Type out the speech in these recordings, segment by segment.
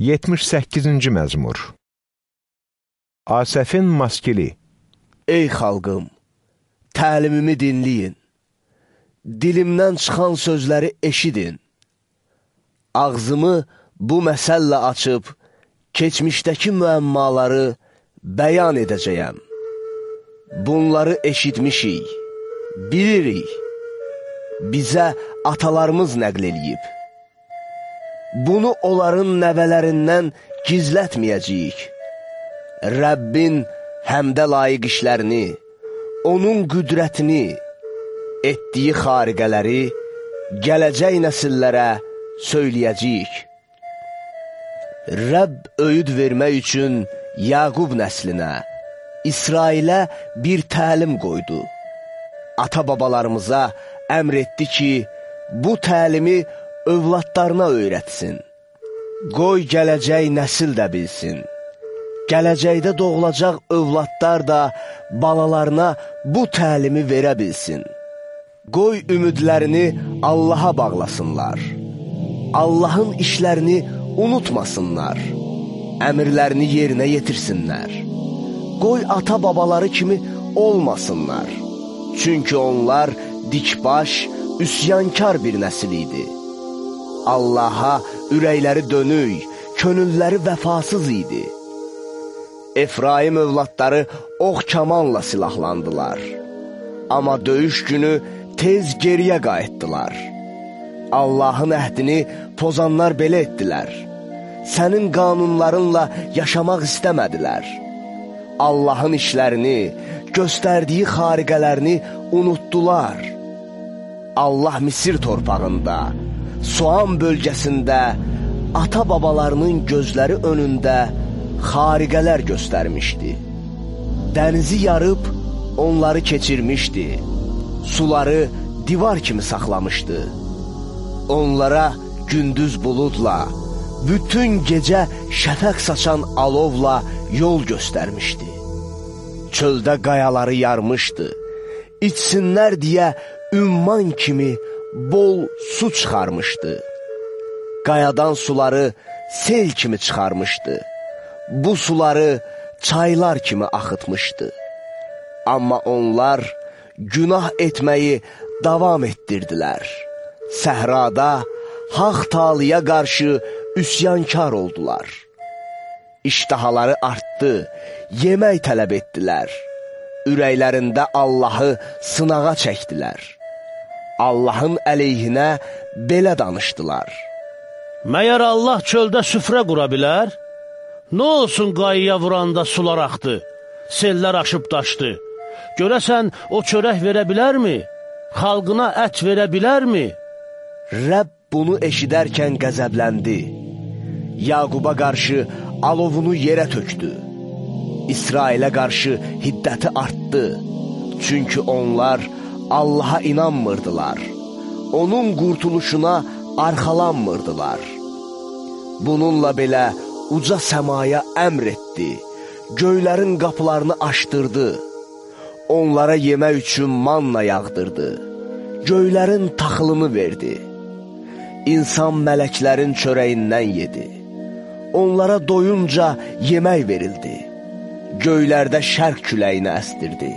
78-ci məzmur Asəfin maskili Ey xalqım, təlimimi dinləyin. Dilimdən çıxan sözləri eşidin. Ağzımı bu məsəllə açıb, keçmişdəki müəmmaları bəyan edəcəyəm. Bunları eşitmişik, bilirik. Bizə atalarımız nəql eləyib. Bunu onların nəvələrindən gizlətməyəcəyik. Rəbbin həmdə layiq işlərini, onun qüdrətini, etdiyi xariqələri gələcək nəsillərə söyləyəcəyik. Rəbb öyüd vermək üçün Yaqub nəslinə, İsrailə bir təlim qoydu. Ata-babalarımıza əmr etdi ki, bu təlimi övladlarına öyrətsin. Qoy gələcək nəsil də bilsin. Gələcəkdə doğulacaq övladlar da balalarına bu təlimi verə bilsin. Qoy ümidlərini Allaha bağlasınlar. Allahın işlərini unutmasınlar. Əmirlərini yerinə yetirsinlər. Qoy ata-babaları kimi olmasınlar. Çünki onlar dikbaş, üsyankar bir nəsil idi. Allaha ürəkləri dönük, könülləri vəfasız idi. Efraim övladları ox kamanla silahlandılar. Amma döyüş günü tez geriyə qayıtdılar. Allahın əhdini pozanlar belə etdilər. Sənin qanunlarınla yaşamaq istəmədilər. Allahın işlərini, göstərdiyi xariqələrini unutdular. Allah Misir torpağında, Soğan bölgəsində ata-babalarının gözləri önündə xariqələr göstərmişdi. Dənizi yarıb onları keçirmişdi. Suları divar kimi saxlamışdı. Onlara gündüz buludla, bütün gecə şəfəq saçan alovla yol göstərmişdi. Çöldə qayaları yarmışdı. İçsinlər deyə ümman kimi bol su çıxarmışdı. Qayadan suları sel kimi çıxarmışdı. Bu suları çaylar kimi axıtmışdı. Amma onlar günah etməyi davam etdirdilər. Səhrada haq talıya qarşı üsyankar oldular. İştahaları artdı, yemək tələb etdilər. Ürəklərində Allahı sınağa çəkdilər. Allahın əleyhinə belə danışdılar. Məyər Allah çöldə süfrə qura bilər? Nə olsun qayıya vuranda sular axdı, sellər aşıb daşdı. Görəsən o çörək verə bilərmi? Xalqına ət verə bilərmi? Rəbb bunu eşidərkən qəzəbləndi. Yaquba qarşı alovunu yerə tökdü. İsrailə qarşı hiddəti artdı. Çünki onlar Allaha inanmırdılar. Onun qurtuluşuna arxalanmırdılar. Bununla belə uca səmaya əmr etdi, göylərin qapılarını açdırdı, onlara yemək üçün manna yağdırdı, göylərin taxılını verdi. İnsan mələklərin çörəyindən yedi, onlara doyunca yemək verildi, göylərdə şərq küləyini əsdirdi,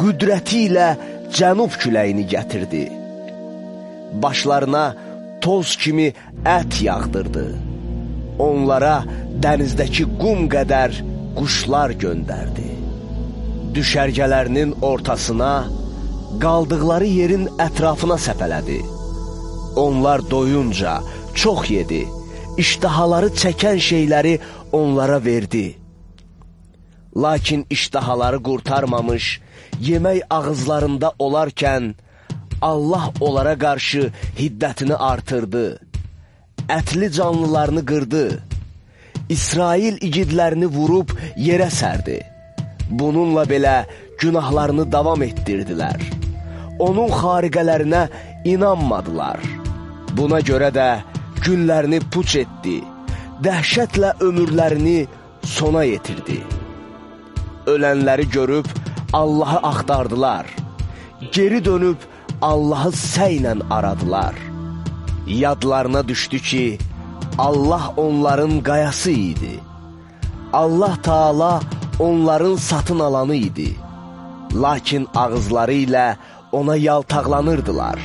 qüdrəti ilə cənub küləyini gətirdi. Başlarına toz kimi ət yağdırdı. Onlara dənizdəki qum qədər quşlar göndərdi. Düşərgələrinin ortasına, qaldıqları yerin ətrafına səpələdi. Onlar doyunca çox yedi, iştahaları çəkən şeyləri onlara verdi. Lakin iştahaları qurtarmamış, yemək ağızlarında olarkən Allah onlara qarşı hiddətini artırdı, ətli canlılarını qırdı, İsrail igidlərini vurub yerə sərdi. Bununla belə günahlarını davam etdirdilər. Onun xariqələrinə inanmadılar. Buna görə də günlərini puç etdi, dəhşətlə ömürlərini sona yetirdi. Ölənləri görüb Allahı axtardılar. Geri dönüb Allahı səylə aradılar. Yadlarına düşdü ki, Allah onların qayası idi. Allah Taala onların satın alanı idi. Lakin ağızları ilə ona yaltaqlanırdılar.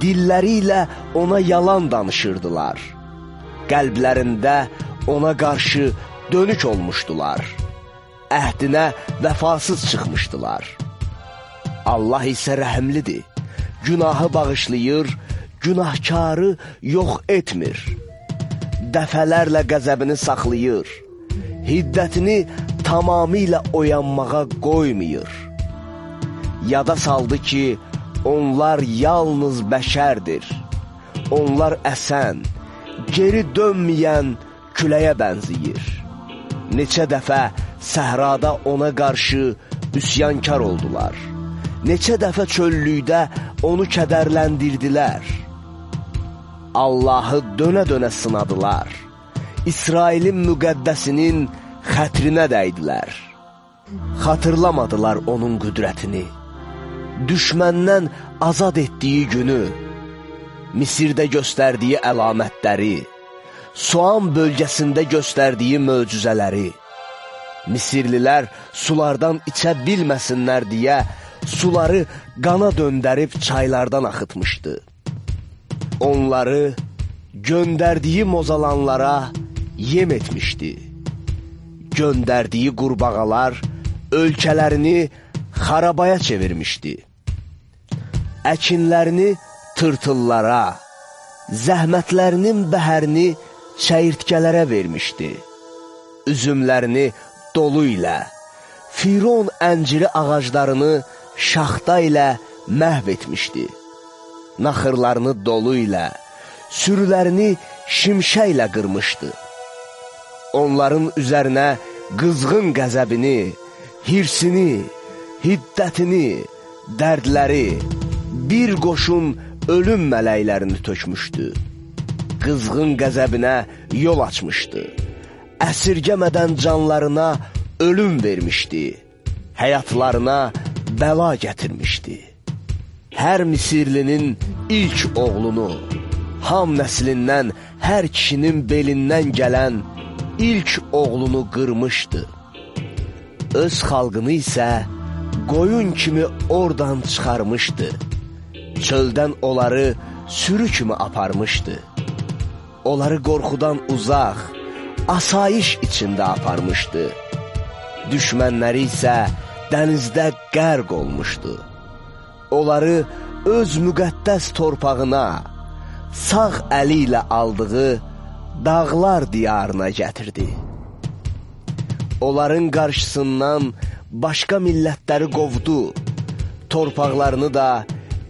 Dilləri ilə ona yalan danışırdılar. Qəlblərində ona qarşı dönük olmuşdular. Əhdinə vəfasız çıxmışdılar. Allah isə rəhimlidir, günahı bağışlayır, günahkarı yox etmir. Dəfələrlə qəzəbini saxlayır, hiddətini tamamilə oyanmağa qoymayır. Yada saldı ki, onlar yalnız bəşərdir. Onlar əsən, geri dönməyən küləyə bənziyir. Neçə dəfə səhrada ona qarşı üsyankar oldular. Neçə dəfə çöllükdə onu kədərləndirdilər. Allahı dönə-dönə sınadılar. İsrailin müqəddəsinin xətrinə dəydilər. Xatırlamadılar onun qüdrətini. Düşməndən azad etdiyi günü, Misirdə göstərdiyi əlamətləri, Soğan bölgəsində göstərdiyi möcüzələri, Misirlilər sulardan içə bilməsinlər deyə suları qana döndərib çaylardan axıtmışdı. Onları göndərdiyi mozalanlara yem etmişdi. Göndərdiyi qurbağalar ölkələrini xarabaya çevirmişdi. Əkinlərini tırtıllara, zəhmətlərinin bəhərini çəyirtkələrə vermişdi. Üzümlərini dolu ilə, Firon ənciri ağaclarını şaxta ilə məhv etmişdi. Naxırlarını dolu ilə, sürülərini şimşə ilə qırmışdı. Onların üzərinə qızğın qəzəbini, hirsini, hiddətini, dərdləri, bir qoşun ölüm mələklərini tökmüşdü qızğın qəzəbinə yol açmışdı. Əsirgəmədən canlarına ölüm vermişdi, həyatlarına bəla gətirmişdi. Hər Misirlinin ilk oğlunu, Ham nəslindən hər kişinin belindən gələn ilk oğlunu qırmışdı. Öz xalqını isə qoyun kimi oradan çıxarmışdı. Çöldən onları sürü kimi aparmışdı onları qorxudan uzaq, asayiş içində aparmışdı. Düşmənləri isə dənizdə qərq olmuşdu. Onları öz müqəddəs torpağına, sağ əli ilə aldığı dağlar diyarına gətirdi. Onların qarşısından başqa millətləri qovdu, torpaqlarını da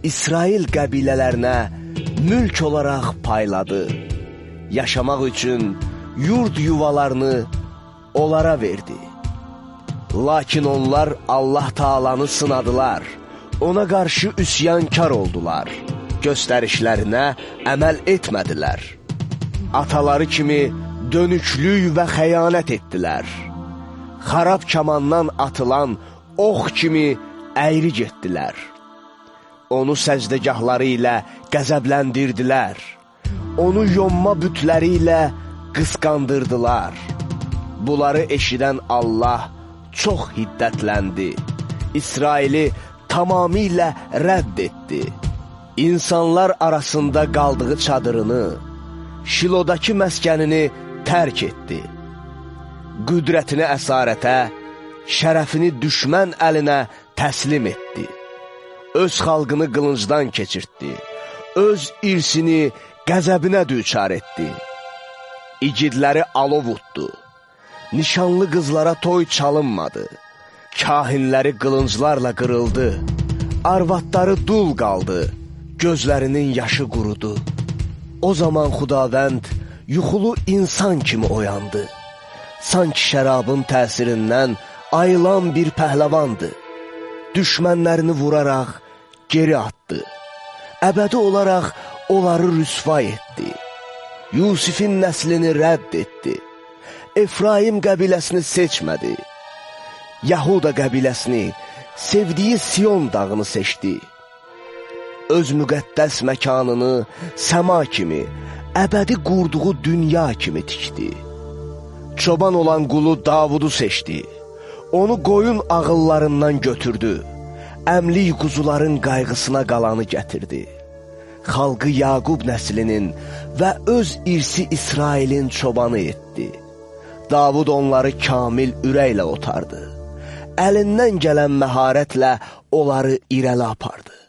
İsrail qəbilələrinə mülk olaraq payladı yaşamaq üçün yurd yuvalarını onlara verdi. Lakin onlar Allah Taalanı sınadılar, ona qarşı üsyankar oldular, göstərişlərinə əməl etmədilər. Ataları kimi dönüklük və xəyanət etdilər. Xarab kamandan atılan ox kimi əyri getdilər. Onu səcdəgahları ilə qəzəbləndirdilər onu yomma bütləri ilə qısqandırdılar. Bunları eşidən Allah çox hiddətləndi. İsraili tamamilə rədd etdi. İnsanlar arasında qaldığı çadırını, Şilodakı məskənini tərk etdi. Qüdrətini əsarətə, şərəfini düşmən əlinə təslim etdi. Öz xalqını qılıncdan keçirtdi. Öz irsini qəzəbinə düçar etdi. İgidləri alov utdu. Nişanlı qızlara toy çalınmadı. Kahinləri qılınclarla qırıldı. Arvatları dul qaldı. Gözlərinin yaşı qurudu. O zaman xudavənd yuxulu insan kimi oyandı. Sanki şərabın təsirindən ayılan bir pəhləvandı. Düşmənlərini vuraraq geri atdı. Əbədi olaraq onları rüsva etdi. Yusifin nəslini rədd etdi. Efraim qəbiləsini seçmədi. Yahuda qəbiləsini, sevdiyi Siyon dağını seçdi. Öz müqəddəs məkanını səma kimi, əbədi qurduğu dünya kimi tikdi. Çoban olan qulu Davudu seçdi. Onu qoyun ağıllarından götürdü. Əmlik quzuların qayğısına qalanı gətirdi. Xalqı Yaqub nəslinin və öz irsi İsrailin çobanı etdi. Davud onları kamil ürəklə otardı. Əlindən gələn məharətlə onları irəli apardı.